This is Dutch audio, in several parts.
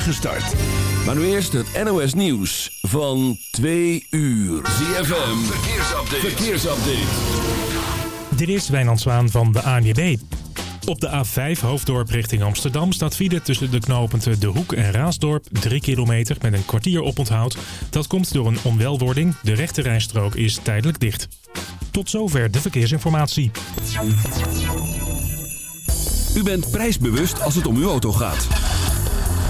spoedige start. Maar nu eerst het NOS Nieuws van 2 uur. ZFM, verkeersupdate. verkeersupdate. Dit is Wijnand Zwaan van de ANWB. Op de A5 Hoofddorp richting Amsterdam staat file tussen de knooppunten De Hoek en Raasdorp 3 kilometer met een kwartier oponthoud. Dat komt door een onwelwording. De rechte rijstrook is tijdelijk dicht. Tot zover de verkeersinformatie. U bent prijsbewust als het om uw auto gaat.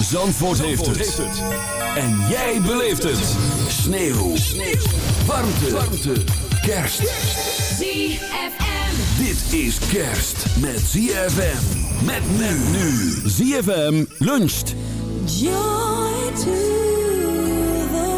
Zandvoort, heeft, het. En jij beleeft het. Sneeuw. Sneeuw. Warmte. Warmte. Kerst. ZFM. Dit is kerst met ZFM. Met men nu. ZFM luncht. Joy to the world.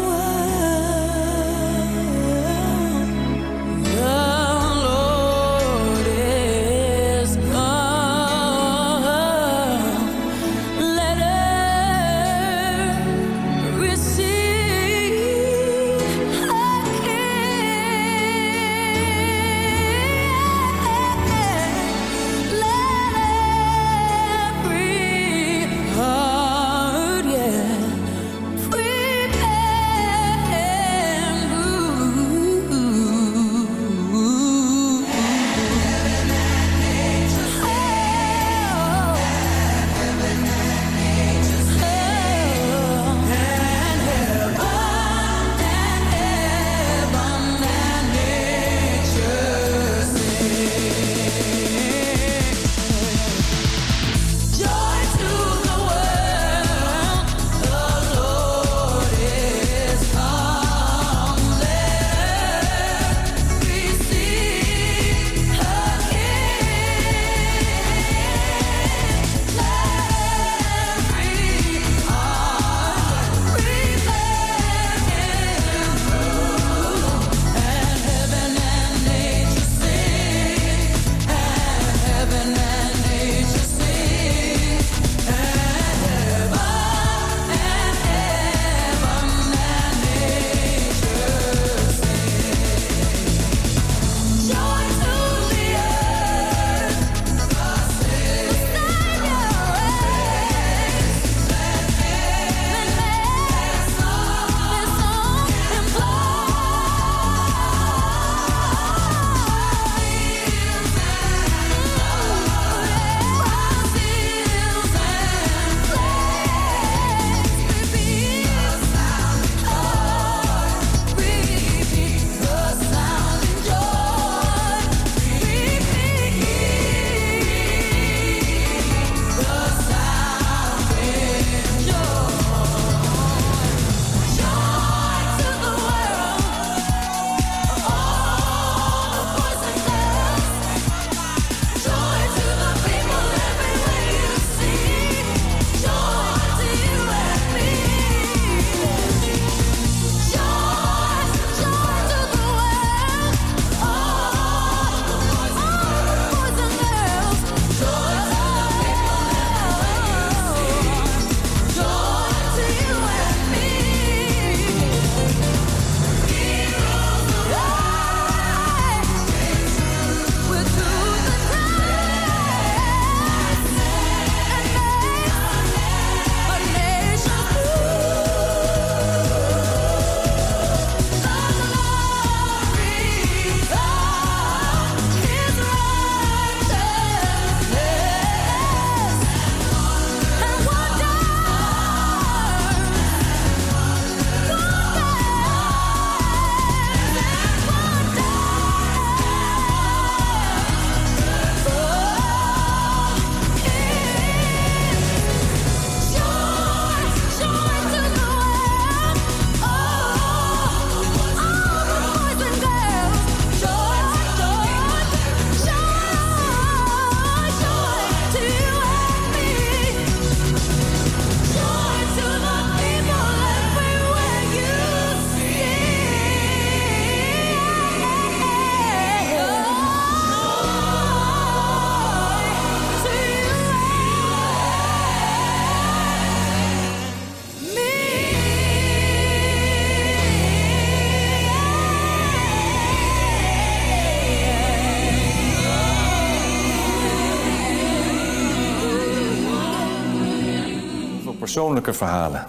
Persoonlijke verhalen.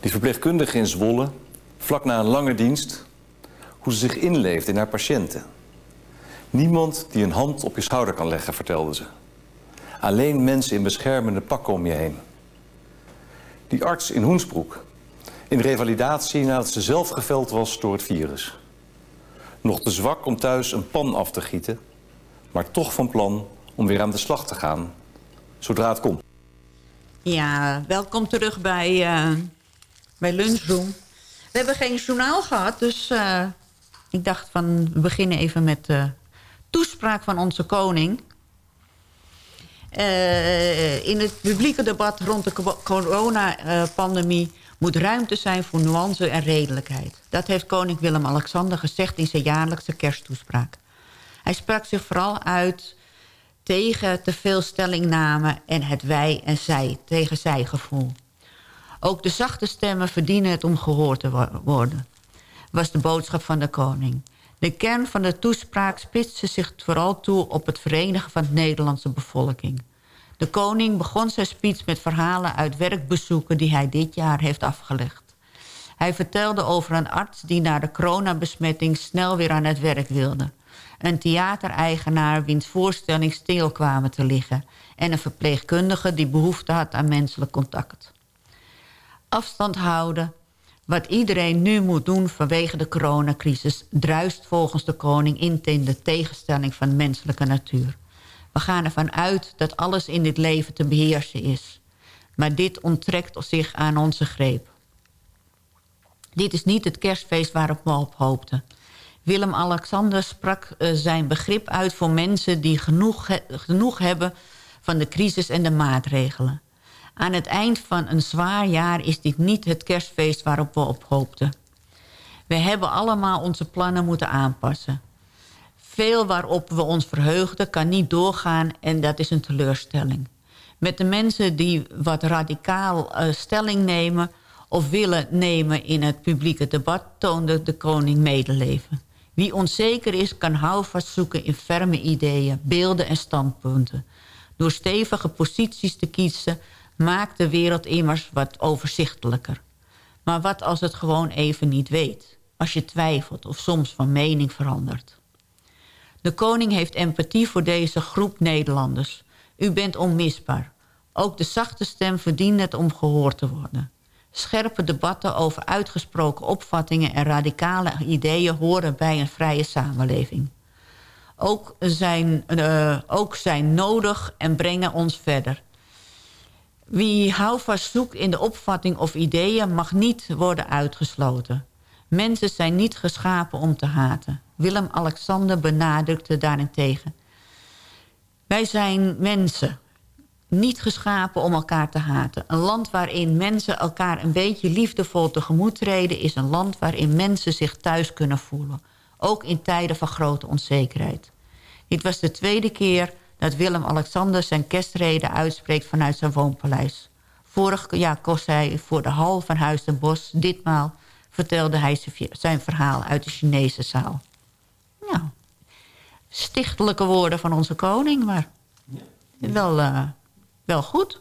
Die verpleegkundige in Zwolle, vlak na een lange dienst... hoe ze zich inleeft in haar patiënten. Niemand die een hand op je schouder kan leggen, vertelde ze. Alleen mensen in beschermende pakken om je heen. Die arts in Hoensbroek, in revalidatie nadat ze zelf geveld was door het virus. Nog te zwak om thuis een pan af te gieten... maar toch van plan om weer aan de slag te gaan, zodra het komt. Ja, welkom terug bij, uh, bij Lunchroom. We hebben geen journaal gehad, dus uh, ik dacht van... we beginnen even met de toespraak van onze koning. Uh, in het publieke debat rond de coronapandemie... moet ruimte zijn voor nuance en redelijkheid. Dat heeft koning Willem-Alexander gezegd in zijn jaarlijkse kersttoespraak. Hij sprak zich vooral uit tegen te veel stellingnamen en het wij en zij, tegen zijgevoel. Ook de zachte stemmen verdienen het om gehoord te worden, was de boodschap van de koning. De kern van de toespraak spitste zich vooral toe op het verenigen van de Nederlandse bevolking. De koning begon zijn speech met verhalen uit werkbezoeken die hij dit jaar heeft afgelegd. Hij vertelde over een arts die na de coronabesmetting snel weer aan het werk wilde een theatereigenaar wiens voorstelling stil kwamen te liggen... en een verpleegkundige die behoefte had aan menselijk contact. Afstand houden, wat iedereen nu moet doen vanwege de coronacrisis... druist volgens de koning in de tegenstelling van menselijke natuur. We gaan ervan uit dat alles in dit leven te beheersen is. Maar dit onttrekt zich aan onze greep. Dit is niet het kerstfeest waarop we op hoopten... Willem-Alexander sprak uh, zijn begrip uit voor mensen die genoeg, genoeg hebben van de crisis en de maatregelen. Aan het eind van een zwaar jaar is dit niet het kerstfeest waarop we op hoopten. We hebben allemaal onze plannen moeten aanpassen. Veel waarop we ons verheugden kan niet doorgaan en dat is een teleurstelling. Met de mensen die wat radicaal uh, stelling nemen of willen nemen in het publieke debat... toonde de koning medeleven. Wie onzeker is, kan houvast zoeken in ferme ideeën, beelden en standpunten. Door stevige posities te kiezen maakt de wereld immers wat overzichtelijker. Maar wat als het gewoon even niet weet? Als je twijfelt of soms van mening verandert. De koning heeft empathie voor deze groep Nederlanders. U bent onmisbaar. Ook de zachte stem verdient het om gehoord te worden. Scherpe debatten over uitgesproken opvattingen en radicale ideeën horen bij een vrije samenleving. Ook zijn, uh, ook zijn nodig en brengen ons verder. Wie houvast zoekt in de opvatting of ideeën mag niet worden uitgesloten. Mensen zijn niet geschapen om te haten. Willem-Alexander benadrukte daarentegen. Wij zijn mensen, niet geschapen om elkaar te haten. Een land waarin mensen elkaar een beetje liefdevol tegemoet treden... is een land waarin mensen zich thuis kunnen voelen. Ook in tijden van grote onzekerheid. Dit was de tweede keer dat Willem-Alexander zijn kerstrede uitspreekt... vanuit zijn woonpaleis. Vorig jaar kost hij voor de hal van Huis ten Bos. Ditmaal vertelde hij zijn verhaal uit de Chinese zaal. Nou, stichtelijke woorden van onze koning, maar wel... Uh, wel goed.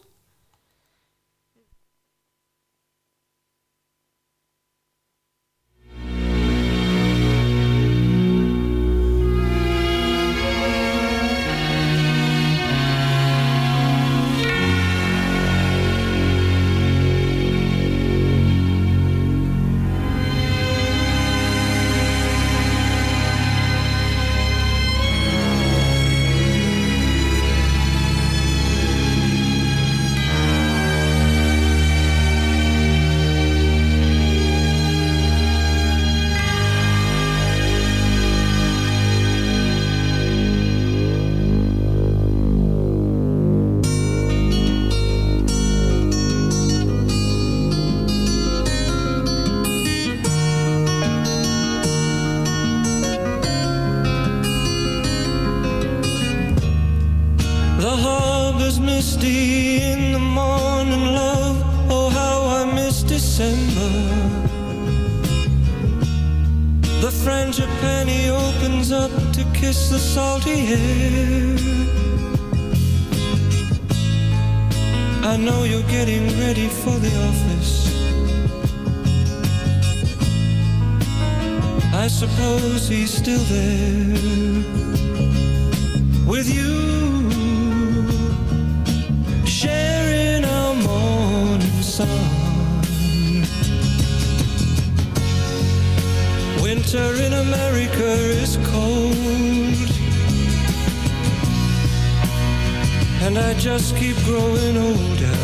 And I just keep growing older.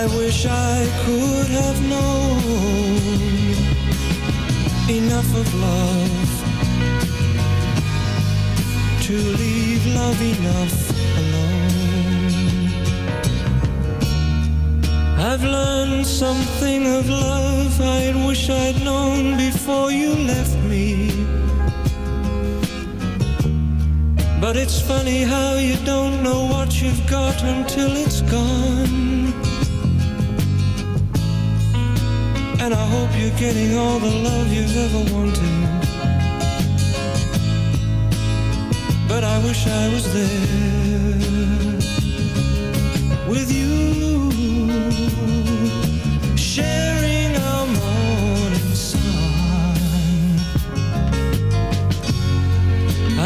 I wish I could have known enough of love to leave love enough alone. I've learned something of love I wish I'd known before you left But it's funny how you don't know what you've got until it's gone. And I hope you're getting all the love you've ever wanted. But I wish I was there with you,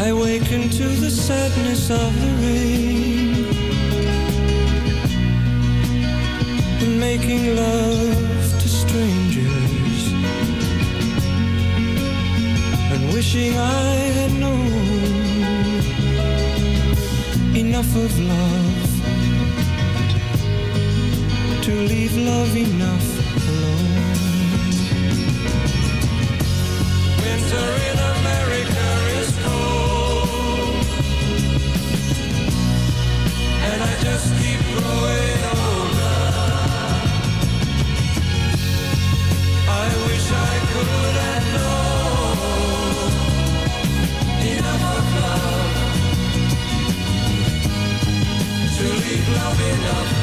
I waken to the sadness of the rain. And making love to strangers. And wishing I had known enough of love to leave love enough enough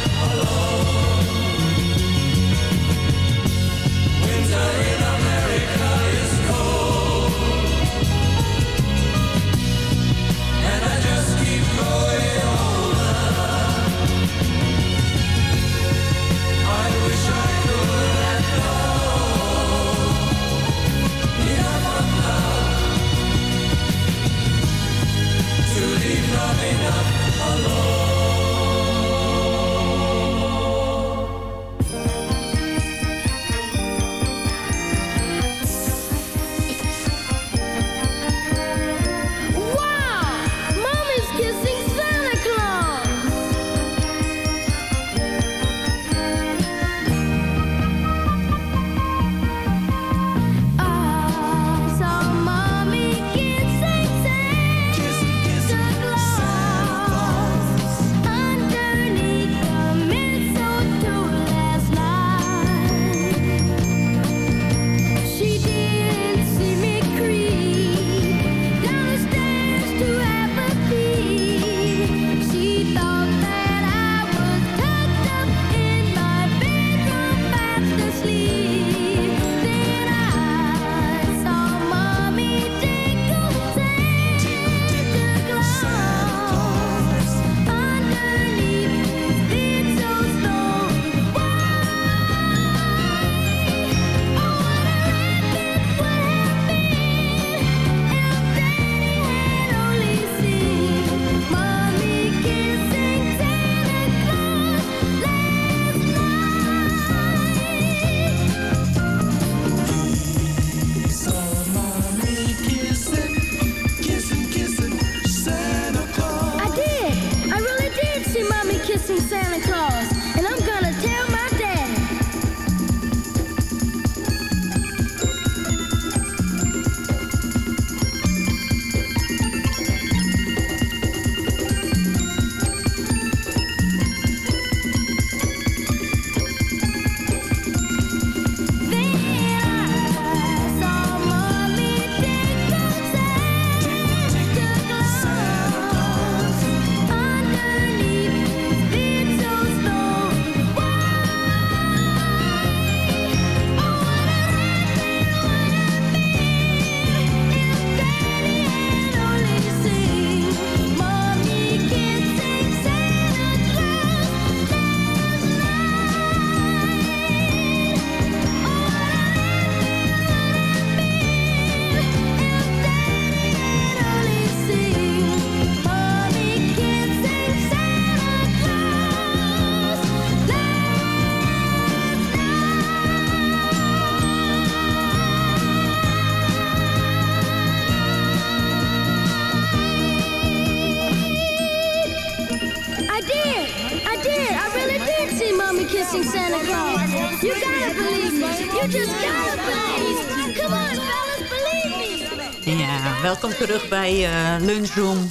terug bij eh, Lunchroom.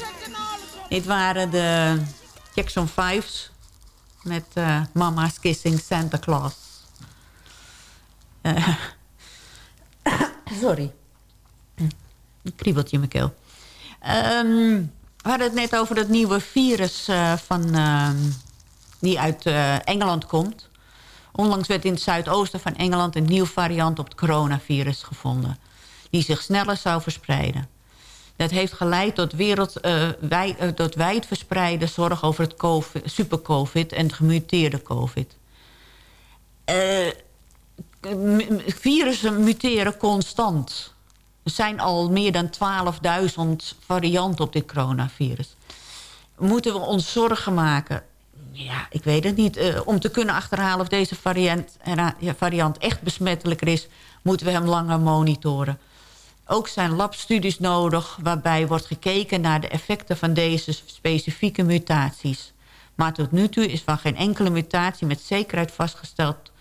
Dit waren de Jackson 5's met eh, Mama's Kissing Santa Claus. Eh, sorry. Een kriebeltje in mijn keel. Ehm, we hadden het net over het nieuwe virus van, ehm, die uit Engeland komt. Onlangs werd in het zuidoosten van Engeland een nieuw variant op het coronavirus gevonden. Die zich sneller zou verspreiden. Dat heeft geleid tot, wereld, eh, wij, eh, tot wijd verspreide zorg over het COVID, super-covid en het gemuteerde covid. Eh, virussen muteren constant. Er zijn al meer dan 12.000 varianten op dit coronavirus. Moeten we ons zorgen maken? Ja, ik weet het niet. Om te kunnen achterhalen of deze variant, variant echt besmettelijker is... moeten we hem langer monitoren. Ook zijn labstudies nodig waarbij wordt gekeken naar de effecten van deze specifieke mutaties. Maar tot nu toe is van geen enkele mutatie met zekerheid vastgesteld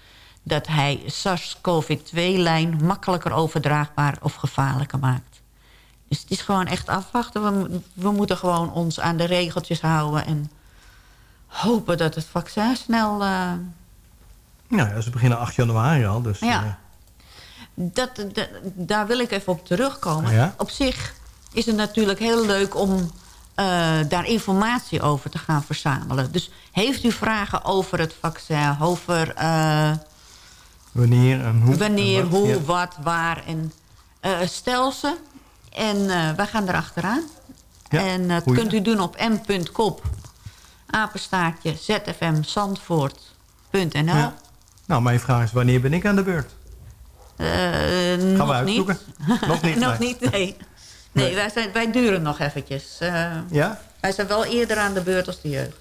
dat hij SARS-CoV-2-lijn makkelijker overdraagbaar of gevaarlijker maakt. Dus het is gewoon echt afwachten. We, mo- we moeten gewoon ons aan de regeltjes houden en hopen dat het vaccin snel... Nou ja, ze beginnen 8 januari al, dus... Ja. eh, dat, dat- daar wil ik even op terugkomen. Ja? Op zich is het natuurlijk heel leuk om eh, daar informatie over te gaan verzamelen. Dus heeft u vragen over het vaccin, over eh, wanneer en hoe. wanneer, en wat, hoe, ja. wat, waar. En, eh, stel ze en wij gaan erachteraan. Ja, en dat kunt u doen op m.kop, apenstaartje, zfmzandvoort.nl. Nou, mijn vraag is, wanneer ben ik aan de beurt? Eh, Gaan we uitzoeken? Niet. Nog niet? nog nee. niet, nee. Nee, Wij, zijn, wij duren nog eventjes. Eh, Ja? wij zijn wel eerder aan de beurt als de jeugd.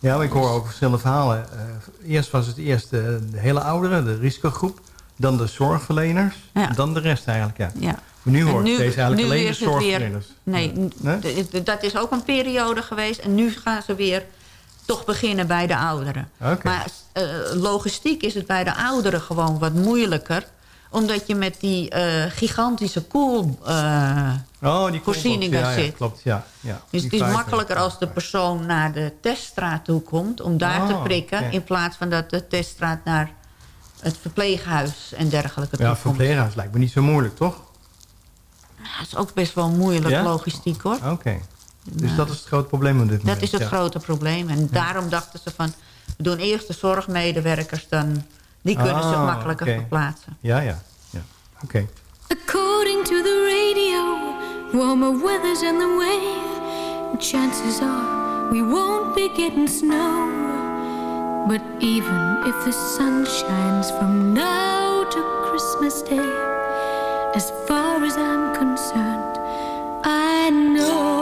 Ja, ik hoor ook verschillende verhalen. Eh, eerst was het eerst de, de hele ouderen, de risicogroep. Dan de zorgverleners. Ja. Dan de rest eigenlijk, ja. Ja. Maar nu hoort nu- deze eigenlijk alleen de weer- zorgverleners. Nee, dat is ook een periode geweest. En nu gaan ze weer toch beginnen bij de ouderen. Maar eh, logistiek is het bij de ouderen gewoon wat moeilijker. Omdat je met die eh, gigantische koel... eh, Oh, ja, ja, zit. klopt, ja. ja. Dus Die het is makkelijker als de persoon naar de teststraat toe komt... om daar te Oh, prikken... in plaats van dat de teststraat naar het verpleeghuis en dergelijke toe Ja, komt. verpleeghuis lijkt me niet zo moeilijk, toch? Ja, dat is ook best wel moeilijk, Ja? logistiek hoor. Oké. Dus dat is het grote probleem op dit moment. Dat is het ja. grote probleem. En daarom dachten ze van... we doen eerst de zorgmedewerkers, dan... die kunnen zich Ah, makkelijker oké. verplaatsen. Ja, ja. ja. Oké. According to the radio, warmer weather's on the way. Chances are we won't be getting snow. But even if the sun shines from now to Christmas Day, as far as I'm concerned, I know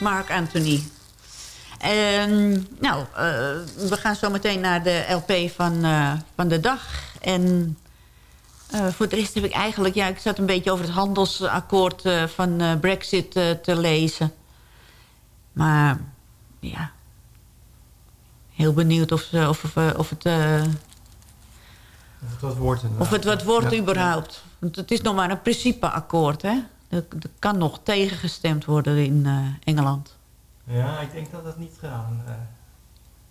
Mark Anthony. Ehm, nou, eh, we gaan zo meteen naar de LP van, eh, van de dag. En eh, voor de rest heb ik eigenlijk... Ja, ik zat een beetje over het handelsakkoord van Brexit te lezen. Maar, ja... Heel benieuwd of, ze- of, of, of het... Of het wat wordt inderdaad. of het wat wordt Ja. überhaupt. Want het is nog maar een principeakkoord, hè? Er, er kan nog tegengestemd worden in eh, Engeland. Ja, ik denk dat dat niet gedaan. eh,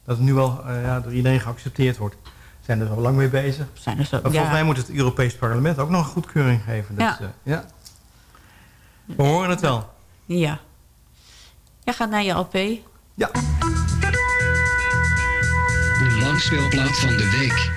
dat het nu wel eh, ja, door iedereen geaccepteerd wordt. Zijn er al lang mee bezig. Zijn er zo, Maar volgens ja. mij moet het Europees Parlement ook nog een goedkeuring geven. Dus, Ja. eh, ja. We horen het wel. Ja. Jij gaat naar je LP. Ja. The langspeelplaat van de week.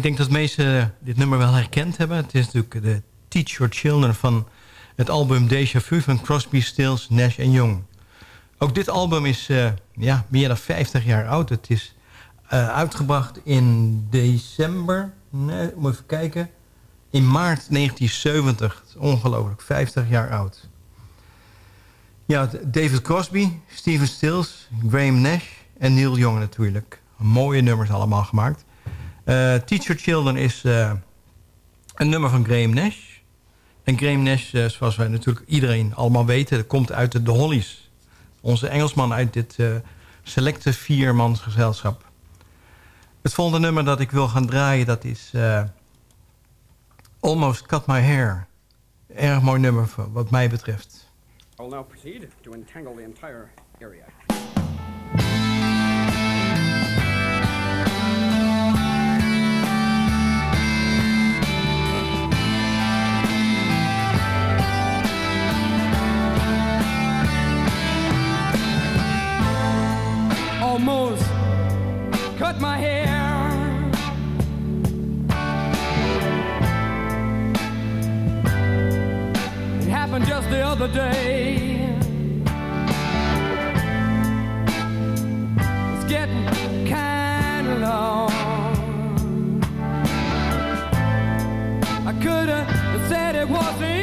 ik denk dat de meesten dit nummer wel herkend hebben. Het is natuurlijk de Teach Your Children van het album Deja Vu van Crosby, Stills, Nash Young. Ook dit album is eh, ja, meer dan 50 jaar oud. Het is eh, uitgebracht in december, nee, moet even kijken, in maart 1970. Ongelooflijk, 50 jaar oud. Ja, David Crosby, Steven Stills, Graham Nash en Neil Young natuurlijk. Mooie nummers allemaal gemaakt. Uh, Teach Your Children is uh, een nummer van Graham Nash. En Graham Nash, uh, zoals wij natuurlijk iedereen allemaal weten... komt uit de Hollies. Onze Engelsman uit dit selecte viermansgezelschap. Het volgende nummer dat ik wil gaan draaien... dat is Almost Cut My Hair. Erg mooi nummer wat mij betreft. I'll now proceed to entangle the entire area. Almost cut my hair. It happened just the other day. It's getting kind of long. I could have said it wasn't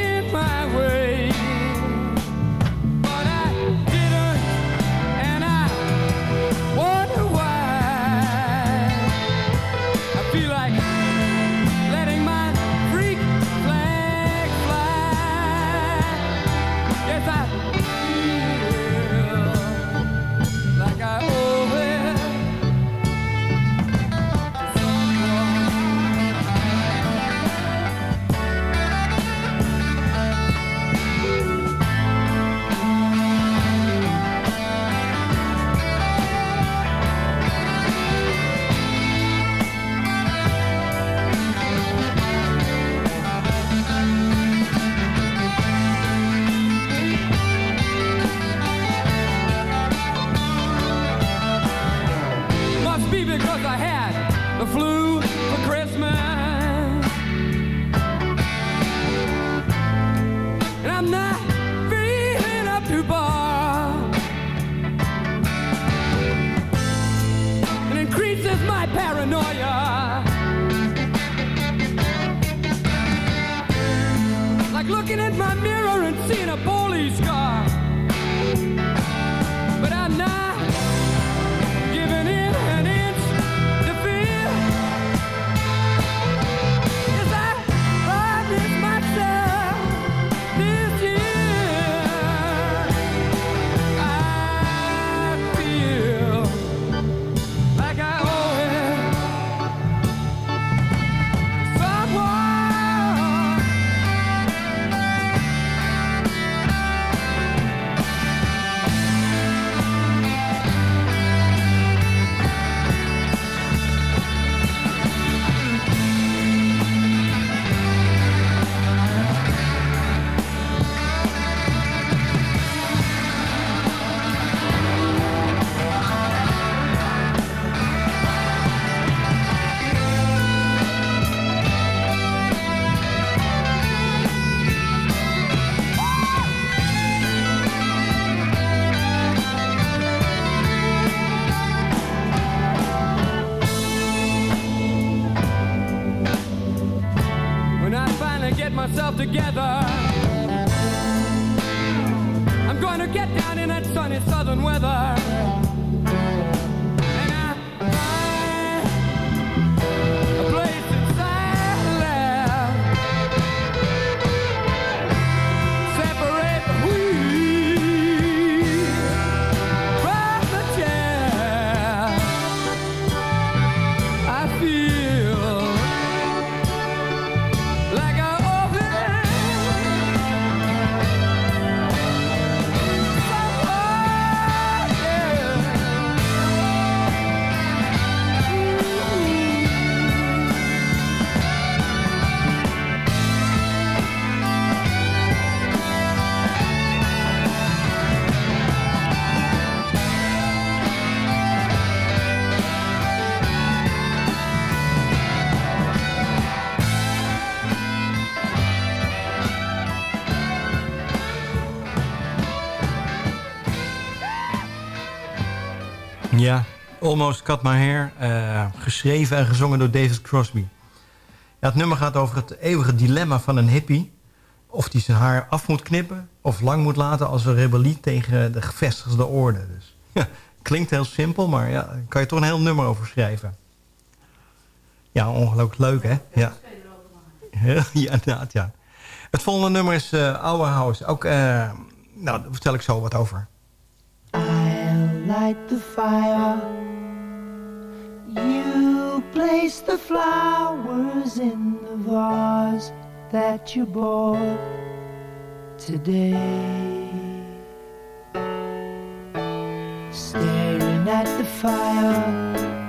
far. Almost Cut My Hair. eh, geschreven en gezongen door David Crosby. Het nummer gaat over het eeuwige dilemma van een hippie. Of die zijn haar af moet knippen of lang moet laten als een rebellie tegen de gevestigde orde. Dus, ja, klinkt heel simpel, maar ja, daar kan je toch een heel nummer over schrijven. Ja, ongelooflijk leuk hè? Ja, ja ja. Het volgende nummer is Our House. Ook, eh, nou, daar vertel ik zo wat over. Light the fire. You place the flowers in the vase that you bought today. Staring at the fire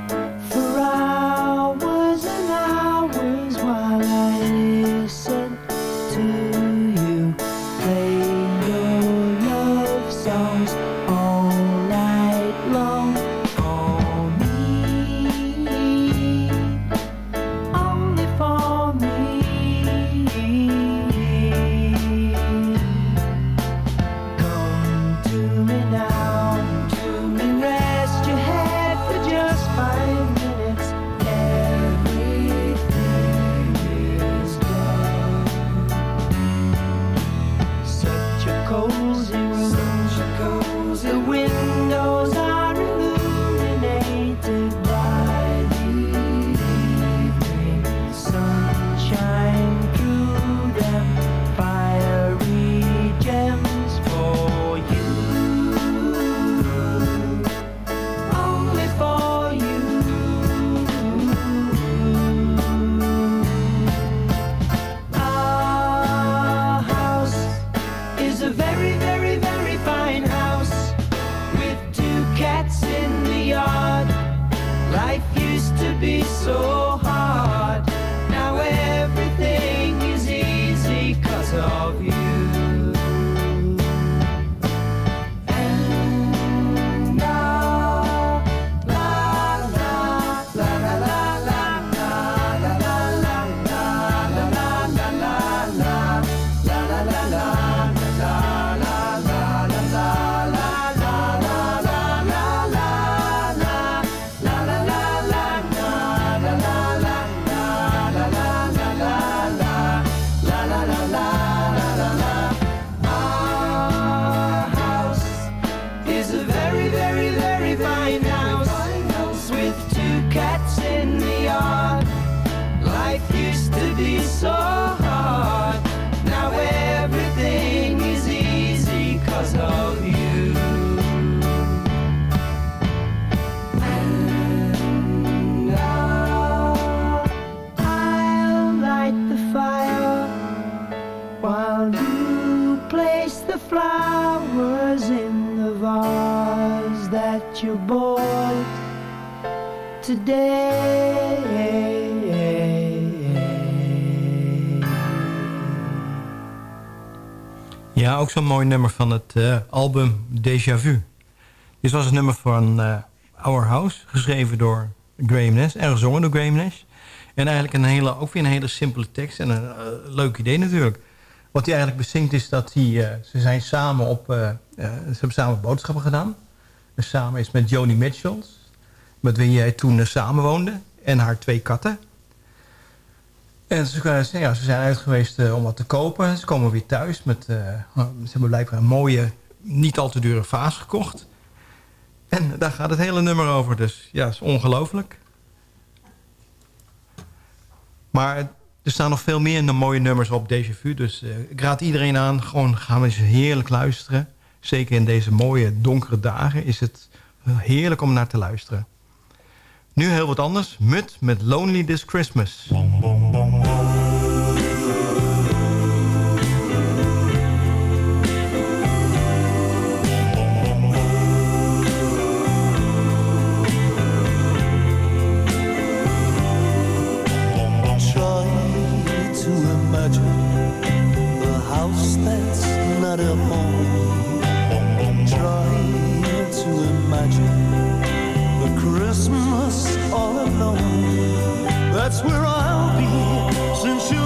Ja, ook zo'n mooi nummer van het eh, album Déjà Vu. Dit was het nummer van eh, Our House, geschreven door Graham Nash en gezongen door Graham Nash. En eigenlijk een hele, ook weer een hele simpele tekst en een eh, leuk idee natuurlijk. Wat hij eigenlijk bezingt is dat hij, ze zijn samen op, ze hebben samen boodschappen gedaan. En samen is met Joni Mitchell, met wie jij toen eh, samen woonde. En haar twee katten. En ze, ja, ze zijn uit geweest eh, om wat te kopen. Ze komen weer thuis. Met, eh, ze hebben blijkbaar een mooie, niet al te dure vaas gekocht. En daar gaat het hele nummer over. Dus ja, is ongelooflijk. Maar er staan nog veel meer mooie nummers op Déjà Vu. Dus ik raad iedereen aan. Gewoon gaan we eens heerlijk luisteren. Zeker in deze mooie donkere dagen is het heerlijk om naar te luisteren. Nu heel wat anders. Mut met Lonely This Christmas. A house that's not a home. Try to imagine a Christmas all alone. That's where I'll be since you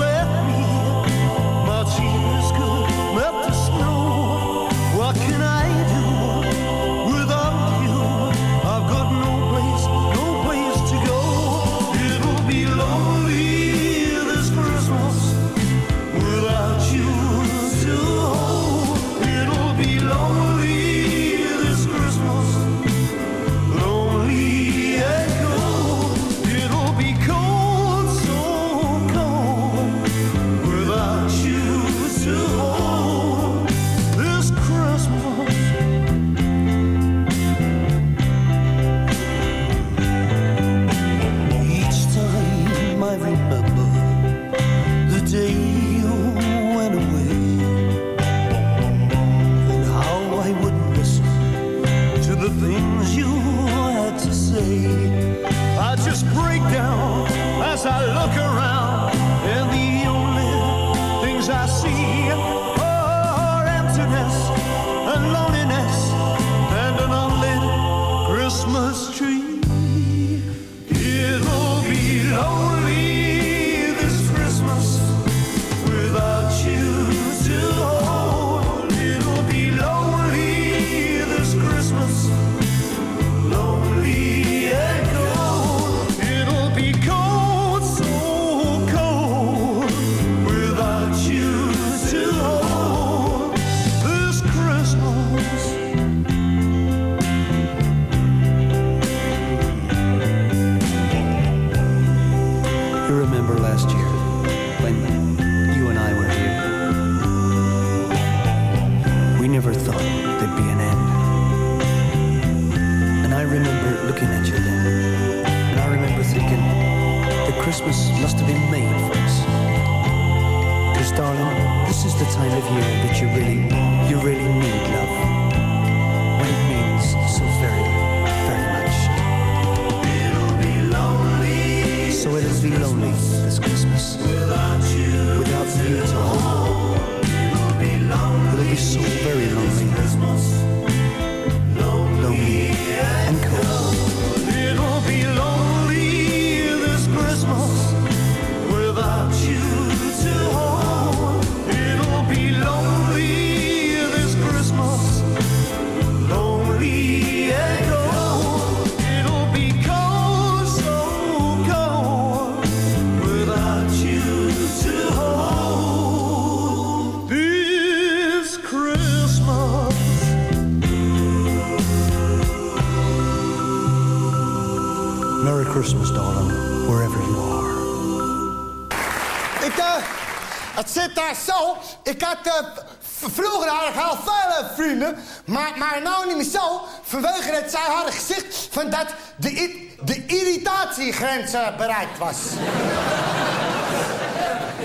eh, bereikt was.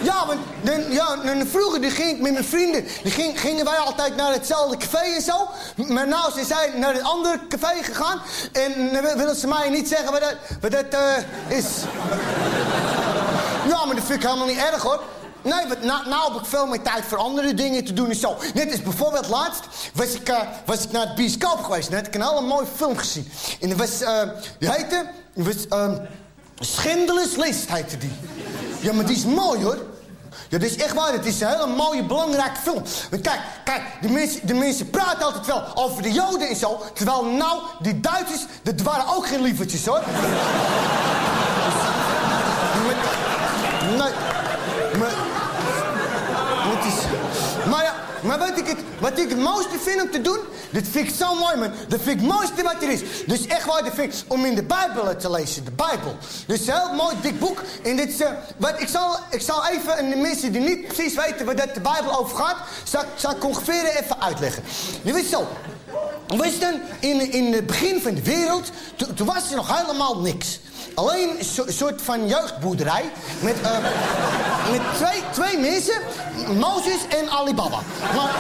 Ja, want ja, vroeger die ging ik met mijn vrienden... Die ging, gingen wij altijd naar hetzelfde café en zo. Maar nou zijn zij naar een ander café gegaan. En willen ze mij niet zeggen wat dat, dat eh, is. Ja, maar dat vind ik helemaal niet erg, hoor. Nee, want nou, heb ik veel meer tijd voor andere dingen te doen en zo. Net als bijvoorbeeld laatst was ik, eh, was ik naar het bioscoop geweest. En had ik een hele mooie film gezien. En dat was, eh die heette... Was, Schindler's List heette die. Ja, maar die is mooi, hoor. Ja, dat is echt waar. Het is een hele mooie, belangrijke film. Want kijk, kijk de, mensen, de mensen praten altijd wel over de Joden en zo. Terwijl nou, die Duitsers, dat waren ook geen lievertjes, hoor. Nee, maar, maar ja, maar wat ik, het, wat ik het mooiste vind om te doen, dat vind ik zo mooi, man. Dat vind ik het mooiste wat er is. Dus echt waar, dat vind ik om in de Bijbel te lezen, de Bijbel. Dus een heel mooi dik boek. En dit is, eh, wat, ik, zal, ik zal even, aan de mensen die niet precies weten waar dat de Bijbel over gaat, zal, zal ik ongeveer even uitleggen. Je weet zo, Wist dan, in, in het begin van de wereld, to- toen was er nog helemaal niks. Alleen een so- soort van jeugdboerderij met, eh, met twee, twee mensen, Mozes en Alibaba. Maar,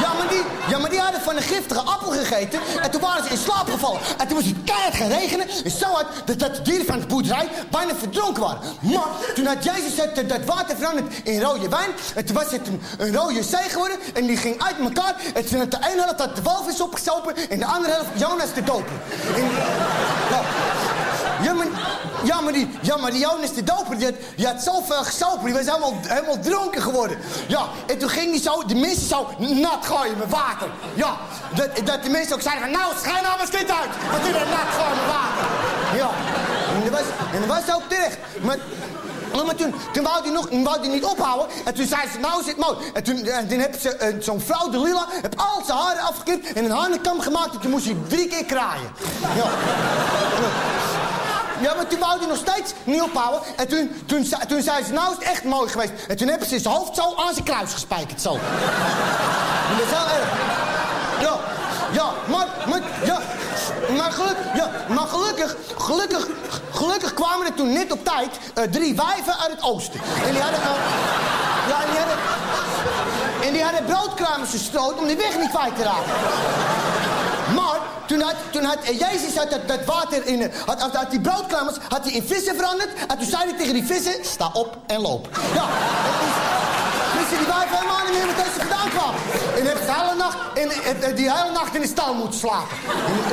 ja, maar die, ja, maar die hadden van een giftige appel gegeten en toen waren ze in slaap gevallen. En toen was het keihard gaan regenen en zo hard dat, dat de dieren van de boerderij bijna verdronken waren. Maar toen had Jezus het, dat water veranderd in rode wijn en toen was het een, rode zee geworden en die ging uit elkaar. En toen had de ene helft had de walvis en de andere helft Jonas de doper. En, ja, ja, maar, ja, maar die, ja, maar die de doper, die had, zoveel gesopen, die was helemaal, helemaal dronken geworden. Ja, en toen ging hij zo, de mensen zo nat gooien met water. Ja, dat, dat de mensen ook zeiden van, nou, schijn nou eens dit uit. Want die nat gooien met water. Ja, en dat was, en dat was ook terecht. Maar, maar toen, toen wou hij nog wou die niet ophouden. En toen zei ze, nou het mooi. En toen, en toen heb ze, eh, zo'n vrouw, de Lila, heb al zijn haren afgeknipt en een hanenkam gemaakt. En toen moest hij drie keer kraaien. Ja. Ja, maar toen wou hij nog steeds niet ophouden. En toen, toen, toen zei ze, nou is het echt mooi geweest. En toen hebben ze zijn hoofd zo aan zijn kruis gespijkerd, zo. Dat is heel erg. Ja, ja, maar, maar, ja, maar, geluk, ja, maar gelukkig, gelukkig, gelukkig kwamen er toen net op tijd eh, drie wijven uit het oosten. En die hadden, ja, en die hadden, en die hadden gestoot om die weg niet kwijt te raken. Toen had, toen had Jezus had dat, dat water in... Had, had, had die broodkruimers had hij in vissen veranderd. En toen zei hij tegen die vissen, sta op en loop. Ja, toen wisten die helemaal meer wat. En heeft de hele nacht, en, en- en die hele nacht in de stal moeten slapen.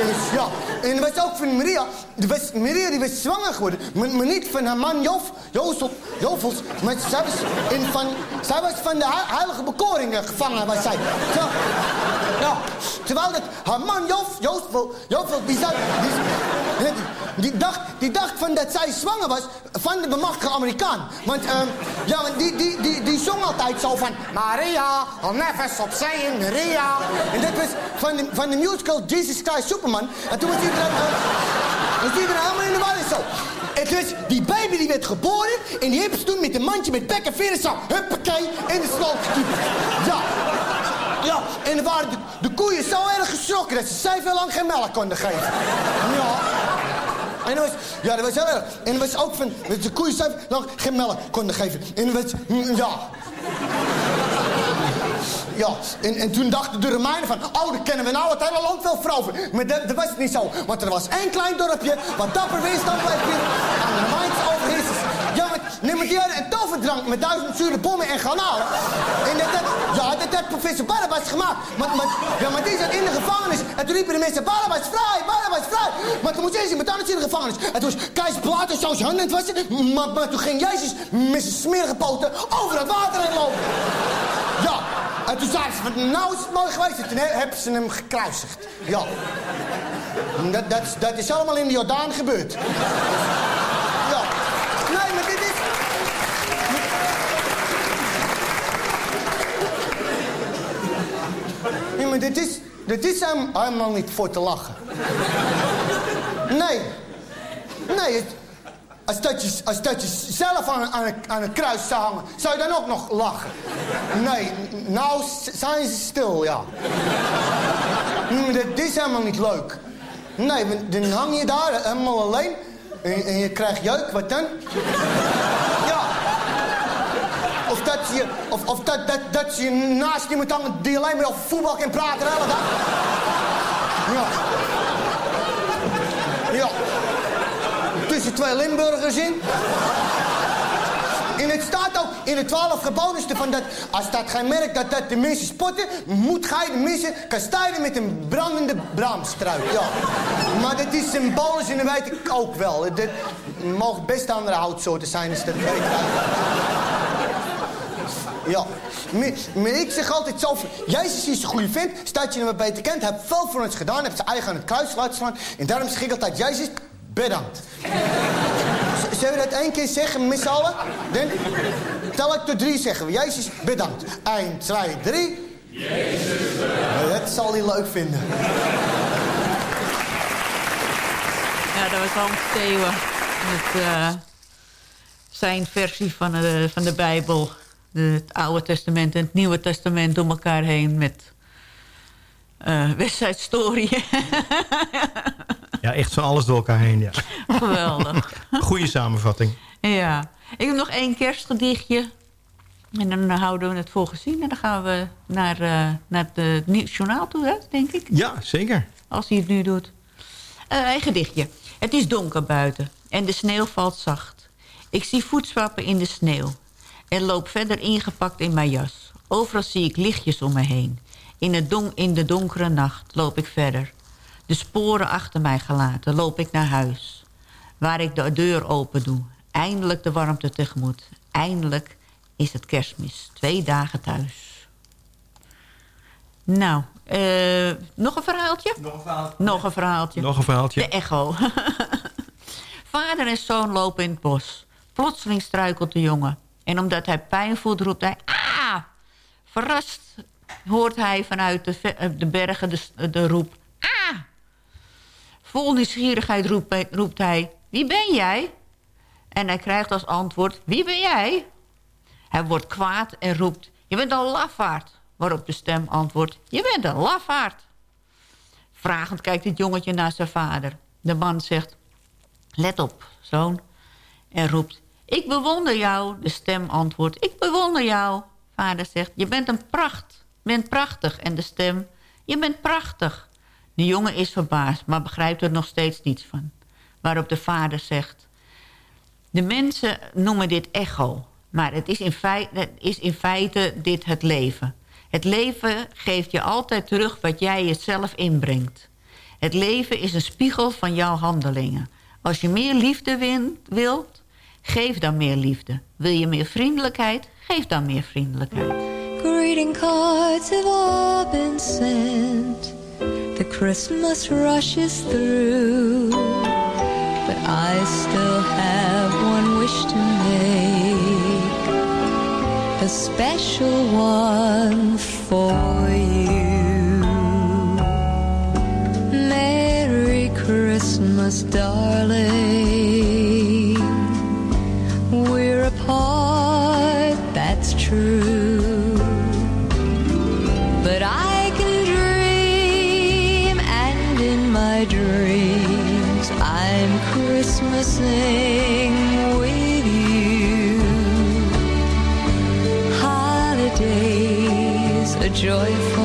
En, en, ja. en dat was ook van Maria. Die Maria die was zwanger geworden. Maar, niet van haar man Jof, Jozef, Jovels. Maar zij was, in van, zij was van de he- heilige bekoring eh, gevangen, was zij. Ja, terwijl dat haar man Jof, Jozef, Jozef, die, die, die, dacht, die dacht van dat zij zwanger was van de bemachtigde Amerikaan. Want, ehm, ja, die, die, die, die zong altijd zo van... Maria, al nevers op zee in Maria. En dat was van de, van de musical Jesus Christ Superman. En toen was iedereen, uh, was iedereen helemaal in de war en zo. En dus die baby die werd geboren en die ze toen met een mandje met pek en veren zo... Huppakee, in de sloot gekiept. Ja. Ja, en dan waren de, de koeien zo erg geschrokken dat ze zeven lang geen melk konden geven. Ja. En ja, dat was erg. En dat was ook van, dat de zeven lang geen melk konden geven. En dat was, mm, ja. Ja, en, en toen dachten de Romeinen van, oh, kennen we nou het hele land wel veroveren. Maar dat, dat was niet zo, want er was één klein dorpje wat dapper weerstand bleef bieden aan de Romeinse overheersers. Ja, maar, nee, maar die een toverdrank met duizend zure bommen en garnalen. En dat, professor Barabbas gemaakt. Maar, maar, ja, maar die zat in de gevangenis. En toen riepen de mensen, Barabbas vrij, Barabbas vrij. Maar toen moest Jezus met anders in de gevangenis. En toen was keizer Pilatus zo zijn handen wassen. Maar, maar toen ging Jezus met zijn smerige poten over het water heen lopen. Ja, en toen zeiden ze, nou is het mooi geweest. En toen he- hebben ze hem gekruisigd. Ja. Dat, dat, dat is allemaal in de Jordaan gebeurd. Ja. Nee, maar dit is... Nee, maar dit is... Dit is helemaal niet voor te lachen. Nee. Nee, het- als dat je, als dat je zelf aan, aan, aan een kruis zou hangen, zou je dan ook nog lachen? Nee, nou zijn ze stil, ja. Nee, dit is helemaal niet leuk. Nee, dan hang je daar helemaal alleen en, en je krijgt jeuk, wat dan? Of, dat, dat, dat je naast iemand hangen die alleen maar over voetbal kan praten de. Ja. Ja. Tussen twee Limburgers in. En het staat ook in de twaalf geboden van dat als dat geen merkt dat, dat de mensen spotten, moet gij de mensen kastijden met een brandende braamstruik. Ja. Maar dat is symbolisch en dat weet ik ook wel. Dat mogen best andere houtsoorten zijn, dus dat weet ja, maar, ik zeg altijd van, Jezus is een goede vent, staat je hem beter kent. Heeft veel voor ons gedaan, heeft zijn eigen het kruis laten slaan. En daarom zeg ik Jezus, bedankt. Zullen we dat één keer zeggen met z'n? Dan tel ik tot drie zeggen we. Jezus, bedankt. 1, 2, 3. Jezus, bedankt. Dat zal hij leuk vinden. Ja, dat was Hans Theeuwen. Met eh, zijn versie van de, van de Bijbel. Het Oude Testament en het Nieuwe Testament door elkaar heen. Met eh wedstrijdstory. Ja, echt van alles door elkaar heen, ja. Geweldig. Goeie samenvatting. Ja. Ik heb nog één kerstgedichtje. En dan houden we het voor gezien. En dan gaan we naar, eh, naar het journaal toe, hè, denk ik. Ja, zeker. Als hij het nu doet. Eh, een gedichtje. Het is donker buiten en de sneeuw valt zacht. Ik zie voetswappen in de sneeuw. En loop verder ingepakt in mijn jas. Overal zie ik lichtjes om me heen. In, het don in de donkere nacht loop ik verder. De sporen achter mij gelaten loop ik naar huis. Waar ik de deur open doe. Eindelijk de warmte tegemoet. Eindelijk is het kerstmis. Twee dagen thuis. Nou, eh, nog een verhaaltje? Nog een verhaaltje. Nog een verhaaltje. Nog een verhaaltje. De echo. Vader en zoon lopen in het bos. Plotseling struikelt de jongen. En omdat hij pijn voelt, roept hij... Ah! Verrast hoort hij vanuit de, eh, de bergen de, de roep... Ah! Vol nieuwsgierigheid roept, roept hij... Wie ben jij? En hij krijgt als antwoord... Wie ben jij? Hij wordt kwaad en roept... Je bent een lafaard. Waarop de stem antwoordt... Je bent een lafaard. Vragend kijkt het jongetje naar zijn vader. De man zegt... Let op, zoon. En roept... Ik bewonder jou. De stem antwoordt... Ik bewonder jou. Vader zegt... Je bent een pracht. Bent prachtig. En de stem... Je bent prachtig. De jongen is verbaasd, maar begrijpt er nog steeds niets van. Waarop de vader zegt... De mensen noemen dit echo. Maar het is, in feite, is in feite dit het leven. Het leven geeft je altijd terug wat jij jezelf inbrengt. Het leven is een spiegel van jouw handelingen. Als je meer liefde wilt, geef dan meer liefde. Wil je meer vriendelijkheid, geef dan meer vriendelijkheid. Greeting cards have all been sent. The Christmas rush is through. But I still have one wish to make. A special one for you. Merry Christmas, darling. Joyful.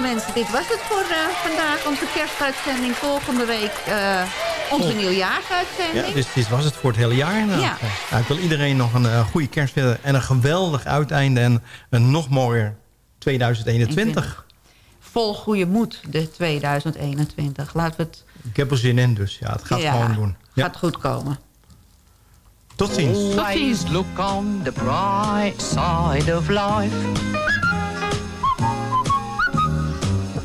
Lieve mensen, dit was het voor eh, vandaag. Onze kerstuitzending. Volgende week eh, onze Oh. nieuwjaarsuitzending. Ja, dus dit was het voor het hele jaar. Nou, Ja. nou, ik wil iedereen nog een eh, goede kerst willen en een geweldig uiteinde en een nog mooier 2021. Vol goede moed, de 2021. Laten we het... Ik heb er zin in, dus ja, het gaat Ja, gewoon doen. Ja. Gaat goed komen. Tot ziens. Always look on the bright side of life.